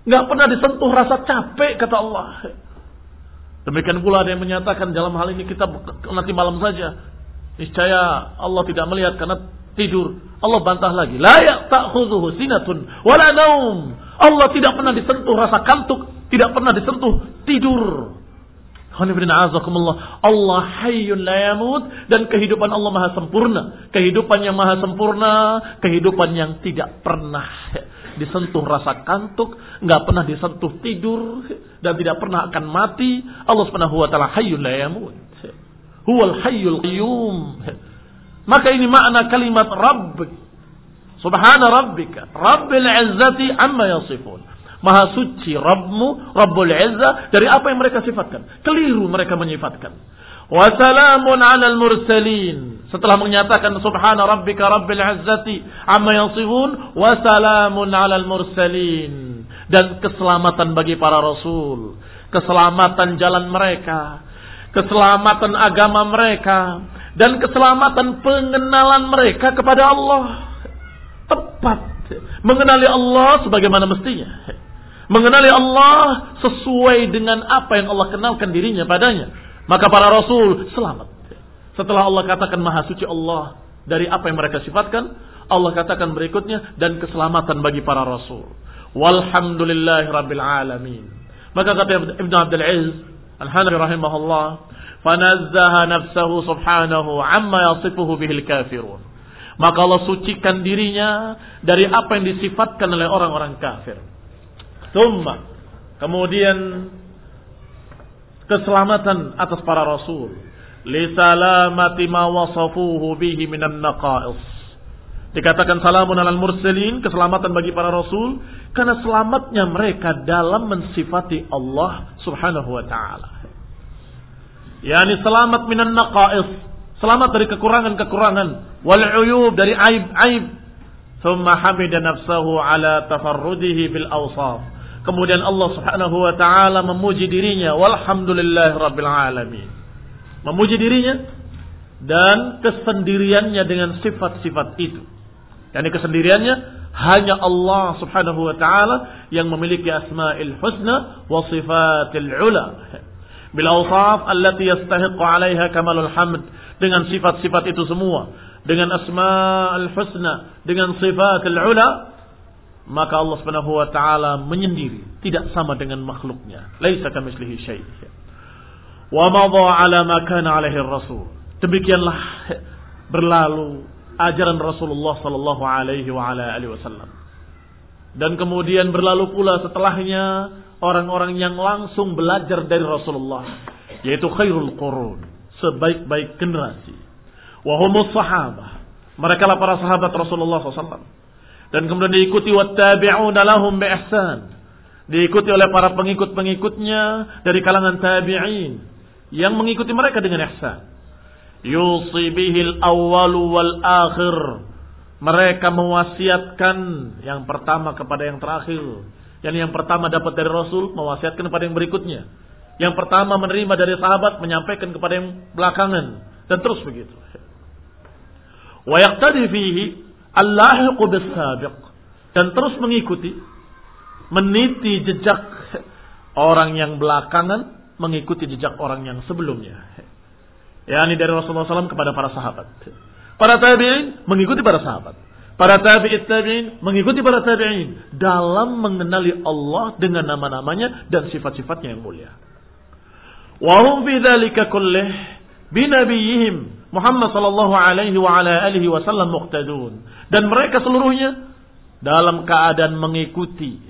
Speaker 1: nggak pernah disentuh rasa capek kata Allah. Demikian pula ada yang menyatakan dalam hal ini kita nanti malam saja. Niscaya Allah tidak melihat karena tidur. Allah bantah lagi. La ya'ta'khudhuhu sinatun wala naum. Allah tidak pernah disentuh rasa kantuk, tidak pernah disentuh tidur. Allah hayyun la yamut dan kehidupan Allah maha sempurna. Kehidupan yang maha sempurna, kehidupan yang tidak pernah disentuh rasa kantuk, nggak pernah disentuh tidur dan tidak pernah akan mati. Allah Subhanahu wa taala hayyun la yamut. Huwal hayyul qayyum. Maka ini makna kalimat Rabb. Subhana rabbika, Rabbil izzati amma yasifun. Maha suci Rabbmu, Rabbul Izzah dari apa yang mereka sifatkan. Keliru mereka menyifatkan. Wassalamun alal mursalin. setelah menyatakan subhana rabbika rabbil izzati amma yasifun wa salamun alal mursalin dan keselamatan bagi para rasul, keselamatan jalan mereka, keselamatan agama mereka dan keselamatan pengenalan mereka kepada Allah. Tepat mengenali Allah sebagaimana mestinya. Mengenali Allah sesuai dengan apa yang Allah kenalkan dirinya padanya. Maka para rasul selamat. Setelah Allah katakan maha suci Allah dari apa yang mereka sifatkan, Allah katakan berikutnya dan keselamatan bagi para rasul. Walhamdulillah rabbil alamin. Maka kata Ibn Abdul Aziz Al-Hanafi rahimahullah, "Fanazzaha nafsahu subhanahu amma yasifuhu bihil kafirun." Maka Allah sucikan dirinya dari apa yang disifatkan oleh orang-orang kafir. Thumma, kemudian keselamatan atas para rasul lisalamati ma wasafuhu bihi minan naqais. Dikatakan salamun alal mursalin, keselamatan bagi para rasul karena selamatnya mereka dalam mensifati Allah Subhanahu wa taala. Yani selamat minan naqais, selamat dari kekurangan-kekurangan, wal uyub dari aib-aib. Thumma hamida nafsahu ala tafarrudihi bil awsaf. Kemudian Allah Subhanahu wa taala memuji dirinya. Walhamdulillahi rabbil alamin. Memuji dirinya dan kesendiriannya dengan sifat-sifat itu. Yani kesendiriannya hanya Allah Subhanahu wa taala yang memiliki asma'il husna wa sifatil ula. Bil awsaf allati yastahiqu 'alaiha kamalul hamd. Dengan sifat-sifat itu semua, dengan asma'ul husna, dengan sifatil ula, maka Allah Subhanahu wa taala menyendiri, tidak sama dengan makhluknya. Laisa kamitslihi syai'. Wa madha ala ma kana alaihi rasul. Demikianlah berlalu ajaran Rasulullah sallallahu alaihi wa ala alihi wasallam. Dan kemudian berlalu pula setelahnya orang-orang yang langsung belajar dari Rasulullah yaitu khairul qurun, sebaik-baik generasi. Wa humus sahabah. Mereka lah para sahabat Rasulullah SAW. Dan kemudian diikuti wattabi'una lahum bi ihsan. Diikuti oleh para pengikut-pengikutnya dari kalangan tabi'in yang mengikuti mereka dengan ihsan. Yusi bihil awwalu wal akhir. Mereka mewasiatkan yang pertama kepada yang terakhir. Yang yang pertama dapat dari Rasul, mewasiatkan kepada yang berikutnya. Yang pertama menerima dari sahabat, menyampaikan kepada yang belakangan. Dan terus begitu. Wa yaqtadi fihi allahiqu bis-sabiq. Dan terus mengikuti, meniti jejak orang yang belakangan mengikuti jejak orang yang sebelumnya. Ya, ini dari Rasulullah SAW kepada para sahabat. Para tabi'in mengikuti para sahabat. Para tabi'in tabi'in mengikuti para tabi'in dalam mengenali Allah dengan nama-namanya dan sifat-sifatnya yang mulia. Wa hum fi dzalika kullih bi nabiyihim Muhammad sallallahu alaihi wa ala alihi wasallam muqtadun. Dan mereka seluruhnya dalam keadaan mengikuti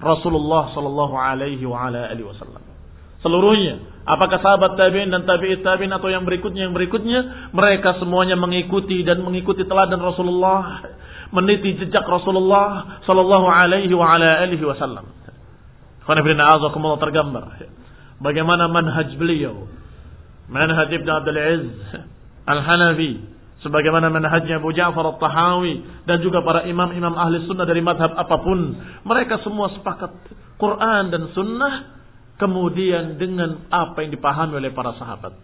Speaker 1: Rasulullah sallallahu alaihi wasallam. Seluruhnya. Apakah sahabat tabi'in dan tabi'it tabi'in atau yang berikutnya yang berikutnya. Mereka semuanya mengikuti dan mengikuti teladan Rasulullah. Meniti jejak Rasulullah Sallallahu alaihi wasallam. Tergambar. Bagaimana manhaj beliau. Manhaj Ibn Abdul Aziz Al-Hanafi. Sebagaimana manhajnya Abu Ja'far Al-Tahawi. Dan juga para imam-imam ahli sunnah dari madhab apa pun. Mereka semua sepakat. Quran dan sunnah kemudian dengan apa yang dipahami oleh para sahabat.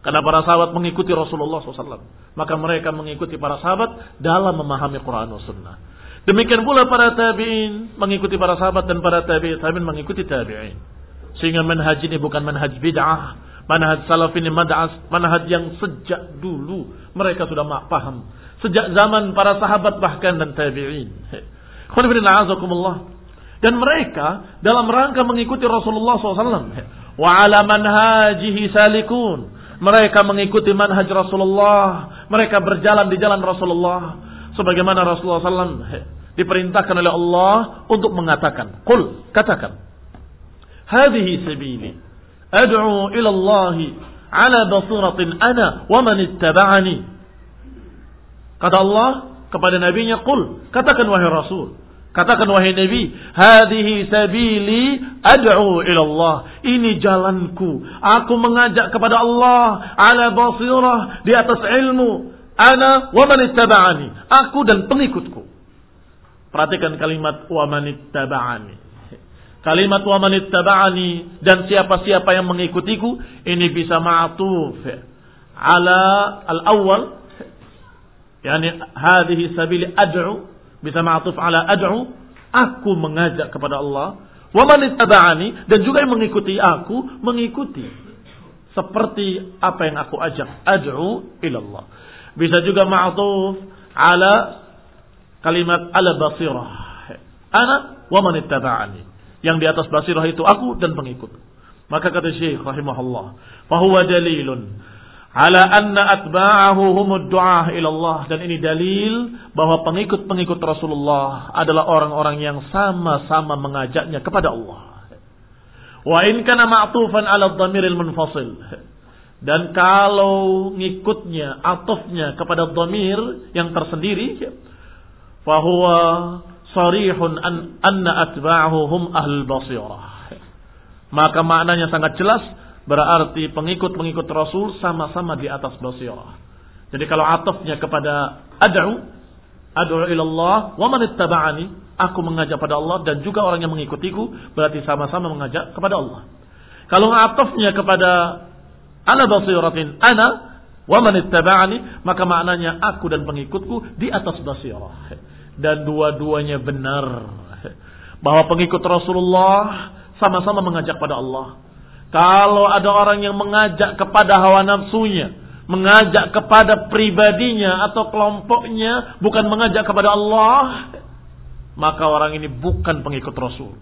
Speaker 1: Karena para sahabat mengikuti Rasulullah SAW. Maka mereka mengikuti para sahabat dalam memahami Quran dan Sunnah. Demikian pula para tabi'in mengikuti para sahabat dan para tabi'in tabi'in mengikuti tabi'in. Sehingga manhaj ini bukan manhaj bid'ah. Manhaj salaf ini manhaj yang sejak dulu mereka sudah paham. Sejak zaman para sahabat bahkan dan tabi'in. Dan mereka dalam rangka mengikuti Rasulullah SAW. Wa ala manhajihi salikun. Mereka mengikuti manhaj Rasulullah. Mereka berjalan di jalan Rasulullah. Sebagaimana Rasulullah SAW diperintahkan oleh Allah untuk mengatakan. Qul, katakan. Hadihi sabili. Ad'u ila Allah ala basiratin ana wa man ittaba'ani. Kata Allah kepada nabinya, Qul, katakan wahai Rasul. Katakan wahai Nabi, hadhihi sabili ad'u ila Allah. Ini jalanku. Aku mengajak kepada Allah ala basirah di atas ilmu. Ana wa man ittaba'ani. Aku dan pengikutku. Perhatikan kalimat wa man ittaba'ani. Kalimat wa man ittaba'ani dan siapa-siapa yang mengikutiku ini bisa ma'tuf ala al-awwal yani hadhihi sabili ad'u bisa ma'tuf ala ad'u, aku mengajak kepada Allah. Wa man ittaba'ani dan juga yang mengikuti aku mengikuti seperti apa yang aku ajak. Ad'u ila Allah. Bisa juga ma'tuf ala kalimat ala basirah. Ana wa man ittaba'ani. Yang di atas basirah itu aku dan pengikut. Maka kata Syekh rahimahullah, "Fahuwa dalilun ala anna atba'ahu humud du'ah ilallah dan ini dalil bahwa pengikut-pengikut Rasulullah adalah orang-orang yang sama-sama mengajaknya kepada Allah. Wa in kana ma'tufan 'ala dhamiril munfasil. Dan kalau ngikutnya, atufnya kepada dhamir yang tersendiri, fahuwa sarihun an, anna atba'ahu hum ahlul basirah. Maka maknanya sangat jelas Berarti pengikut-pengikut Rasul sama-sama di atas basirah. Jadi kalau atafnya kepada ad'u, ad'u ilallah, wa man ittaba'ani, aku mengajak pada Allah dan juga orang yang mengikutiku, berarti sama-sama mengajak kepada Allah. Kalau atafnya kepada ala basiratin ana, wa man ittaba'ani, maka maknanya aku dan pengikutku di atas basirah. Dan dua-duanya benar. Bahwa pengikut Rasulullah sama-sama mengajak pada Allah kalau ada orang yang mengajak kepada hawa nafsunya, mengajak kepada pribadinya atau kelompoknya, bukan mengajak kepada Allah, maka orang ini bukan pengikut Rasul.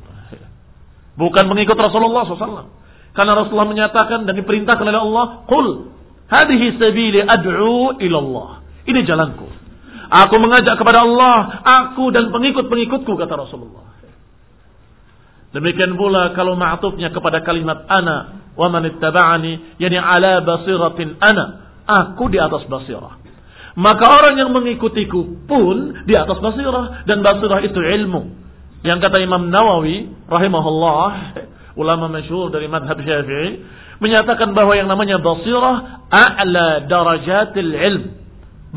Speaker 1: Bukan pengikut Rasulullah SAW. Karena Rasulullah menyatakan dan diperintahkan oleh Allah, Qul, hadihi sabili ad'u ilallah. Ini jalanku. Aku mengajak kepada Allah, aku dan pengikut-pengikutku, kata Rasulullah. Demikian pula kalau ma'tufnya kepada kalimat ana wa man ittaba'ani yani ala basiratin ana, aku di atas basirah. Maka orang yang mengikutiku pun di atas basirah dan basirah itu ilmu. Yang kata Imam Nawawi rahimahullah, ulama masyhur dari madhab Syafi'i, menyatakan bahwa yang namanya basirah a'la darajatil ilm.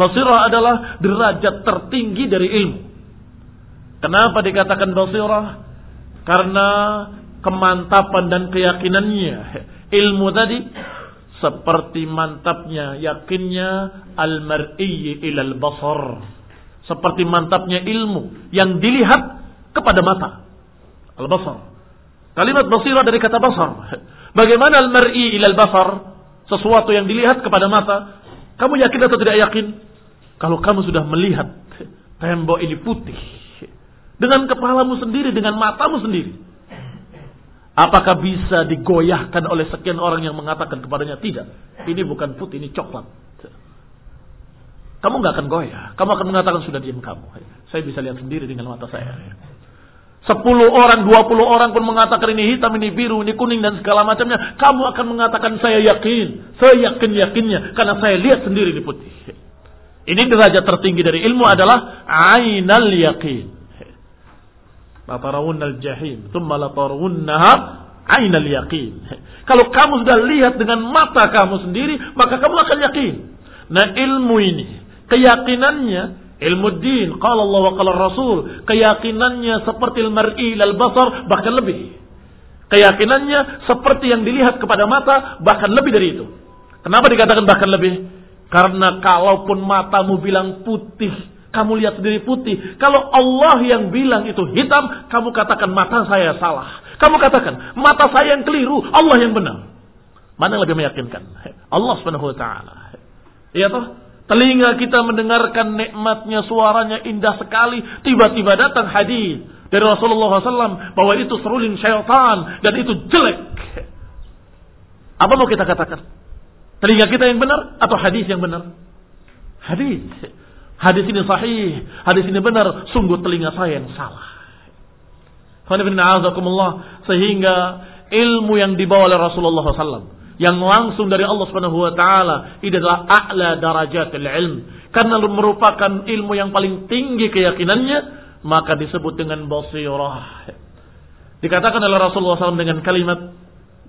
Speaker 1: Basirah adalah derajat tertinggi dari ilmu. Kenapa dikatakan basirah? Karena kemantapan dan keyakinannya. Ilmu tadi seperti mantapnya yakinnya al-mar'i ilal basar. Seperti mantapnya ilmu yang dilihat kepada mata. Al-basar. Kalimat basirah dari kata basar. Bagaimana al-mar'i ilal basar? Sesuatu yang dilihat kepada mata. Kamu yakin atau tidak yakin? Kalau kamu sudah melihat tembok ini putih dengan kepalamu sendiri, dengan matamu sendiri. Apakah bisa digoyahkan oleh sekian orang yang mengatakan kepadanya tidak? Ini bukan putih, ini coklat. Kamu nggak akan goyah. Kamu akan mengatakan sudah diam kamu. Saya bisa lihat sendiri dengan mata saya. Sepuluh orang, dua puluh orang pun mengatakan ini hitam, ini biru, ini kuning dan segala macamnya. Kamu akan mengatakan saya yakin. Saya yakin yakinnya. Karena saya lihat sendiri di putih. Ini derajat tertinggi dari ilmu adalah ainal yakin. Latarawunna al-jahim. Thumma latarawunnaha ainal yaqin. Kalau kamu sudah lihat dengan mata kamu sendiri, maka kamu akan yakin. Nah ilmu ini, keyakinannya, ilmu din, qala Allah wa qala Rasul, keyakinannya seperti al-mar'i lal basar, bahkan lebih. Keyakinannya seperti yang dilihat kepada mata, bahkan lebih dari itu. Kenapa dikatakan bahkan lebih? Karena kalaupun matamu bilang putih, kamu lihat sendiri putih. Kalau Allah yang bilang itu hitam, kamu katakan mata saya salah. Kamu katakan mata saya yang keliru, Allah yang benar. Mana yang lebih meyakinkan? Allah Subhanahu wa taala. Iya toh? Telinga kita mendengarkan nikmatnya suaranya indah sekali. Tiba-tiba datang hadis dari Rasulullah SAW bahwa itu seruling syaitan dan itu jelek. Apa mau kita katakan? Telinga kita yang benar atau hadis yang benar? Hadis. Hadis ini sahih, hadis ini benar, sungguh telinga saya yang salah. Sehingga ilmu yang dibawa oleh Rasulullah SAW yang langsung dari Allah Subhanahu wa taala ini adalah a'la ilm karena merupakan ilmu yang paling tinggi keyakinannya maka disebut dengan basirah. Dikatakan oleh Rasulullah SAW dengan kalimat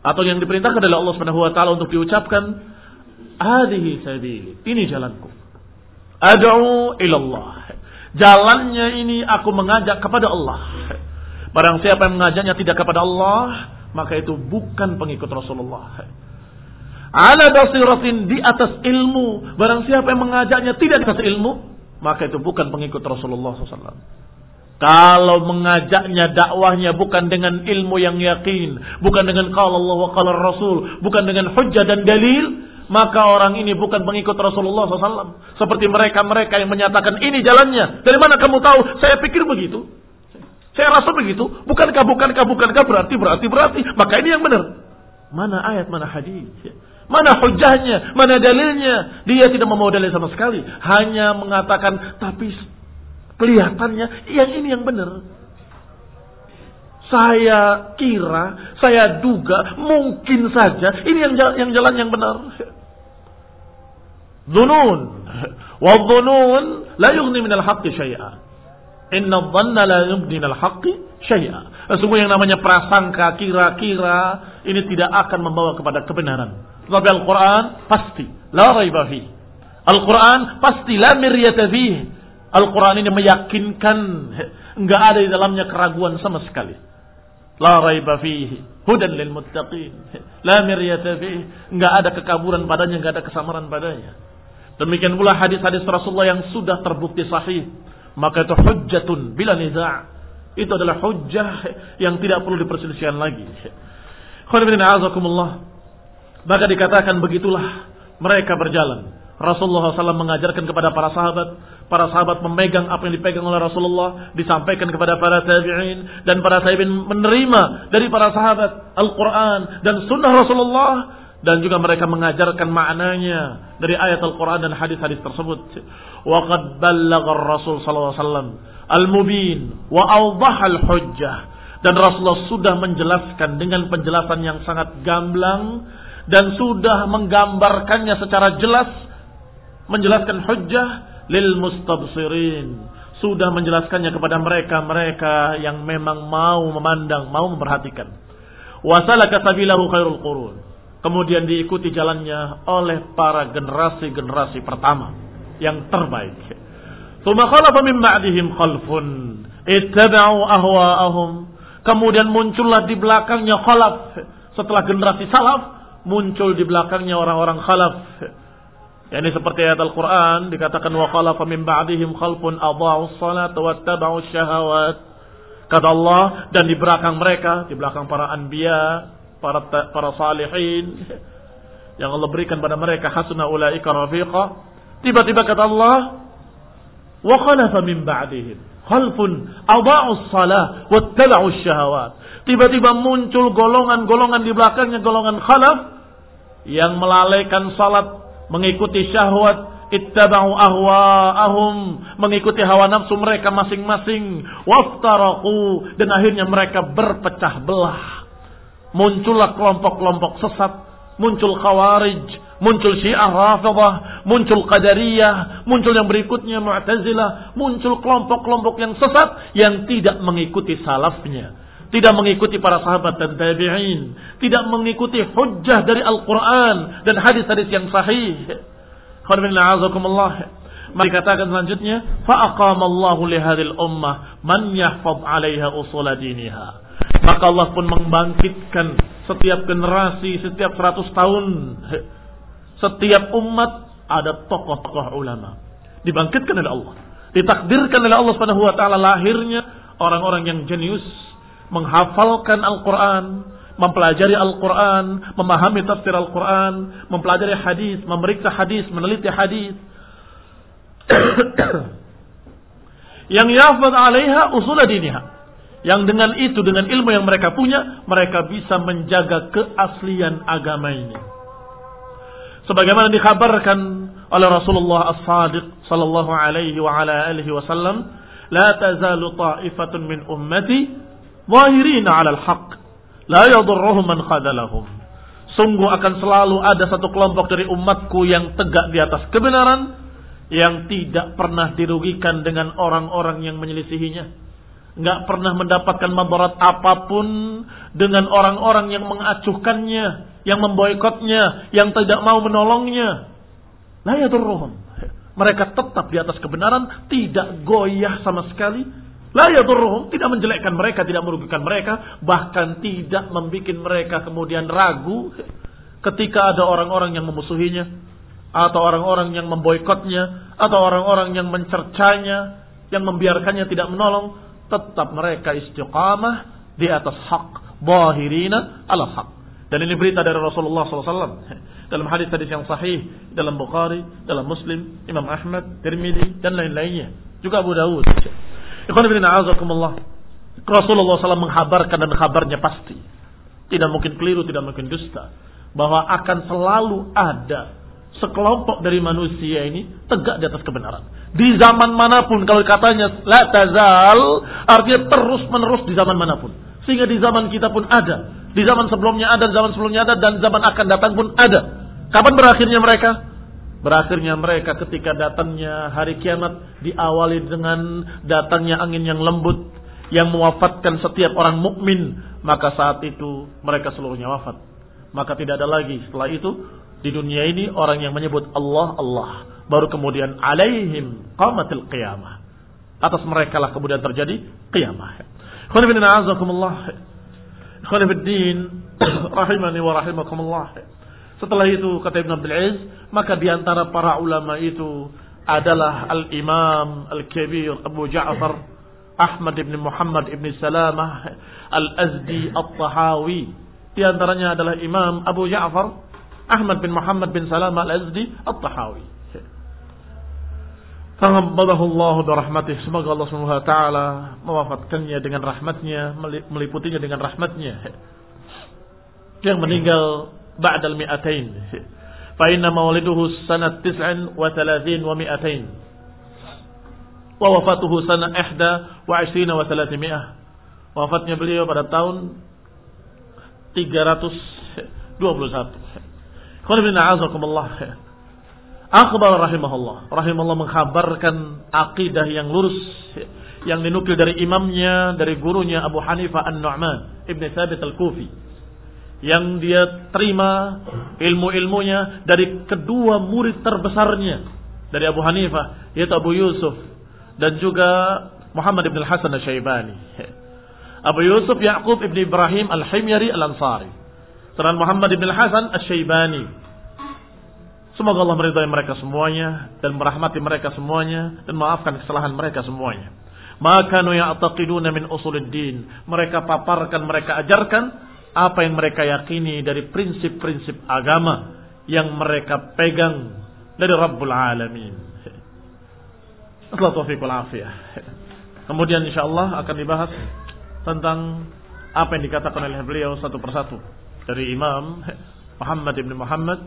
Speaker 1: atau yang diperintahkan oleh Allah Subhanahu wa taala untuk diucapkan hadhihi sabili. Ini jalanku. Ad'u ila Allah jalannya ini aku mengajak kepada Allah. Barang siapa yang mengajaknya tidak kepada Allah maka itu bukan pengikut Rasulullah. Ala basiratin di atas ilmu. Barang siapa yang mengajaknya tidak di atas ilmu maka itu bukan pengikut Rasulullah SAW kalau mengajaknya dakwahnya bukan dengan ilmu yang yakin, bukan dengan kalau Allah wa qala Rasul, bukan dengan hujjah dan dalil, maka orang ini bukan pengikut Rasulullah SAW. Seperti mereka-mereka yang menyatakan ini jalannya. Dari mana kamu tahu? Saya pikir begitu. Saya rasa begitu. Bukankah, bukankah, bukankah berarti, berarti, berarti. Maka ini yang benar. Mana ayat, mana hadis. Mana hujahnya, mana dalilnya. Dia tidak membawa dalil sama sekali. Hanya mengatakan, tapi Kelihatannya yang ini yang benar. Saya kira, saya duga, mungkin saja ini yang jalan yang, jalan yang benar. Dunun. Wa dunun la yughni min al-haqqi syai'a. Inna dhanna la yughni min al-haqqi syai'a. Sesungguhnya yang namanya prasangka, kira-kira ini tidak akan membawa kepada kebenaran. Tapi Al-Quran pasti. La raiba fi. Al-Quran pasti la miryata fihi Al-Quran ini meyakinkan enggak ada di dalamnya keraguan sama sekali. La raiba fihi hudan lil muttaqin. La miryata fihi. Enggak ada kekaburan padanya, enggak ada kesamaran padanya. Demikian pula hadis-hadis Rasulullah yang sudah terbukti sahih. Maka itu hujjatun bila niza' itu adalah hujjah yang tidak perlu diperselisihkan lagi. Maka dikatakan begitulah mereka berjalan. Rasulullah SAW mengajarkan kepada para sahabat para sahabat memegang apa yang dipegang oleh Rasulullah, disampaikan kepada para tabi'in dan para tabi'in menerima dari para sahabat Al-Qur'an dan sunnah Rasulullah dan juga mereka mengajarkan maknanya dari ayat Al-Qur'an dan hadis-hadis tersebut. Wa qad ballagha Rasul sallallahu alaihi wasallam al-mubin wa awdaha al-hujjah dan Rasulullah sudah menjelaskan dengan penjelasan yang sangat gamblang dan sudah menggambarkannya secara jelas menjelaskan hujjah lil mustabsirin sudah menjelaskannya kepada mereka-mereka yang memang mau memandang, mau memperhatikan. Wasalaka sabilahu khairul qurun. Kemudian diikuti jalannya oleh para generasi-generasi pertama yang terbaik. Tsumma khalafa min ba'dihim khalfun ittaba'u ahwa'ahum. Kemudian muncullah di belakangnya khalaf. Setelah generasi salaf, muncul di belakangnya orang-orang khalaf ini seperti ayat Al-Quran dikatakan wa khalafa min ba'dihim khalfun adha'u salat wa taba'u syahawat. Kata Allah dan di belakang mereka, di belakang para anbiya, para para salihin *laughs* yang Allah berikan pada mereka hasuna ulaika rafiqa. Tiba-tiba kata Allah wa khalafa min ba'dihim khalfun adha'u salat wa taba'u syahawat. Tiba-tiba muncul golongan-golongan di belakangnya golongan khalaf yang melalaikan salat mengikuti syahwat, ittaba'u ahwa'ahum, mengikuti hawa nafsu mereka masing-masing, waftaraku dan akhirnya mereka berpecah belah. Muncullah kelompok-kelompok sesat, muncul khawarij, muncul syiah rafidah, muncul qadariyah, muncul yang berikutnya mu'tazilah, muncul kelompok-kelompok yang sesat yang tidak mengikuti salafnya tidak mengikuti para sahabat dan tabi'in, tidak mengikuti hujjah dari Al-Quran dan hadis-hadis yang sahih. Mari katakan selanjutnya, fa'aqamallahu lihadil ummah man yahfad 'alaiha usul diniha. Maka Allah pun membangkitkan setiap generasi, setiap 100 tahun, setiap umat ada tokoh-tokoh ulama. Dibangkitkan oleh Allah. Ditakdirkan oleh Allah Subhanahu wa taala lahirnya orang-orang yang jenius, menghafalkan Al-Quran, mempelajari Al-Quran, memahami tafsir Al-Quran, mempelajari hadis, memeriksa hadis, meneliti hadis. *coughs* yang yafad alaiha usul diniha. Yang dengan itu, dengan ilmu yang mereka punya, mereka bisa menjaga keaslian agama ini. Sebagaimana dikhabarkan oleh Rasulullah As-Sadiq sallallahu alaihi wa ala alihi wasallam, "La tazalu ta'ifatun min ummati Zahirina 'alal haqq. La yadurruhum man khadalahum. Sungguh akan selalu ada satu kelompok dari umatku yang tegak di atas kebenaran yang tidak pernah dirugikan dengan orang-orang yang menyelisihinya. nggak pernah mendapatkan mabarat apa pun dengan orang-orang yang mengacuhkannya, yang memboikotnya, yang tidak mau menolongnya. La yadurruhum. Mereka tetap di atas kebenaran, tidak goyah sama sekali. La yadurruhum, tidak menjelekkan mereka, tidak merugikan mereka, bahkan tidak membuat mereka kemudian ragu ketika ada orang-orang yang memusuhinya, atau orang-orang yang memboikotnya, atau orang-orang yang mencercanya, yang membiarkannya tidak menolong, tetap mereka istiqamah di atas hak, bahirina ala hak. Dan ini berita dari Rasulullah SAW *laughs* dalam hadis-hadis yang sahih dalam Bukhari, dalam Muslim, Imam Ahmad, Tirmidzi dan lain-lainnya. Juga Abu Dawud. Rasulullah SAW menghabarkan dan kabarnya pasti. Tidak mungkin keliru, tidak mungkin dusta. Bahwa akan selalu ada sekelompok dari manusia ini tegak di atas kebenaran. Di zaman mana pun kalau katanya la tazal artinya terus menerus di zaman mana pun. Sehingga di zaman kita pun ada, di zaman sebelumnya ada, zaman sebelumnya ada dan zaman akan datang pun ada. Kapan berakhirnya mereka? Berakhirnya mereka ketika datangnya hari kiamat diawali dengan datangnya angin yang lembut yang mewafatkan setiap orang mukmin, maka saat itu mereka seluruhnya wafat. Maka tidak ada lagi setelah itu di dunia ini orang yang menyebut Allah Allah. Baru kemudian alaihim qamatil qiyamah. Atas mereka lah kemudian terjadi qiyamah. Khana bin a'azakumullah. Khana din *clears throat* rahimani wa rahimakumullah setelah itu kata Ibn Abdul Aziz maka di antara para ulama itu adalah al-imam al-kabir Abu Ja'far Ahmad ibn Muhammad ibn Salamah al-Azdi al-Tahawi di antaranya adalah Imam Abu Ja'far Ahmad bin Muhammad bin Salam al-Azdi At-Tahawi. Tangabbalahu Allah rahmatih. Semoga Allah Subhanahu wa taala mewafatkannya dengan rahmatnya, meliputinya dengan rahmatnya. Yang meninggal tis'an wa thalathin wa mi'atain. Wa wafatuhu sanat ihda wa ishrina wa thalathimi'ah. Wafatnya beliau pada tahun 321. Akhbar rahimahullah. Rahimahullah mengkhabarkan akidah yang lurus. Yang dinukil dari imamnya, dari gurunya Abu Hanifah An-Nu'man. Ibn Thabit Al-Kufi. Yang dia terima ilmu-ilmunya dari kedua murid terbesarnya. Dari Abu Hanifah. Yaitu Abu Yusuf. Dan juga Muhammad Ibn Al-Hasan Al-Syaibani. Abu Yusuf Ya'qub Ibn Ibrahim Al-Himyari Al-Ansari. Seran Muhammad bin Hasan Asy-Syaibani. Semoga Allah meridai mereka semuanya dan merahmati mereka semuanya dan maafkan kesalahan mereka semuanya. Maka nu ya'taqiduna min usuluddin. Mereka paparkan, mereka ajarkan apa yang mereka yakini dari prinsip-prinsip agama yang mereka pegang dari Rabbul Alamin. Kemudian insya Allah akan dibahas tentang apa yang dikatakan oleh beliau satu persatu dari Imam Muhammad ibn Muhammad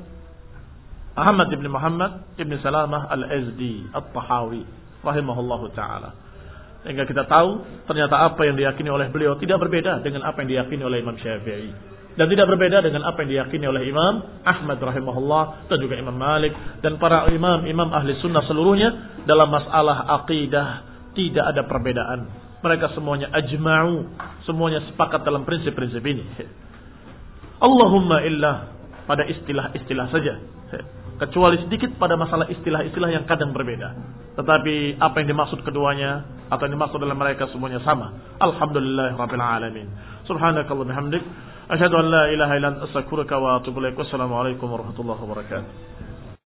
Speaker 1: Muhammad ibn Muhammad ibn Salamah al-Azdi at-Tahawi rahimahullahu taala. Sehingga kita tahu ternyata apa yang diyakini oleh beliau tidak berbeda dengan apa yang diyakini oleh Imam Syafi'i dan tidak berbeda dengan apa yang diyakini oleh Imam Ahmad rahimahullah dan juga Imam Malik dan para imam-imam ahli sunnah seluruhnya dalam masalah akidah tidak ada perbedaan. Mereka semuanya ajma'u, semuanya sepakat dalam prinsip-prinsip ini. Allahumma illa pada istilah-istilah saja. Kecuali sedikit pada masalah istilah-istilah yang kadang berbeda. Tetapi apa yang dimaksud keduanya atau yang dimaksud dalam mereka semuanya sama. Alhamdulillah rabbil alamin. Subhanakallah bihamdik. Asyhadu an la ilaha illa anta wa atubu. Wassalamualaikum warahmatullahi wabarakatuh.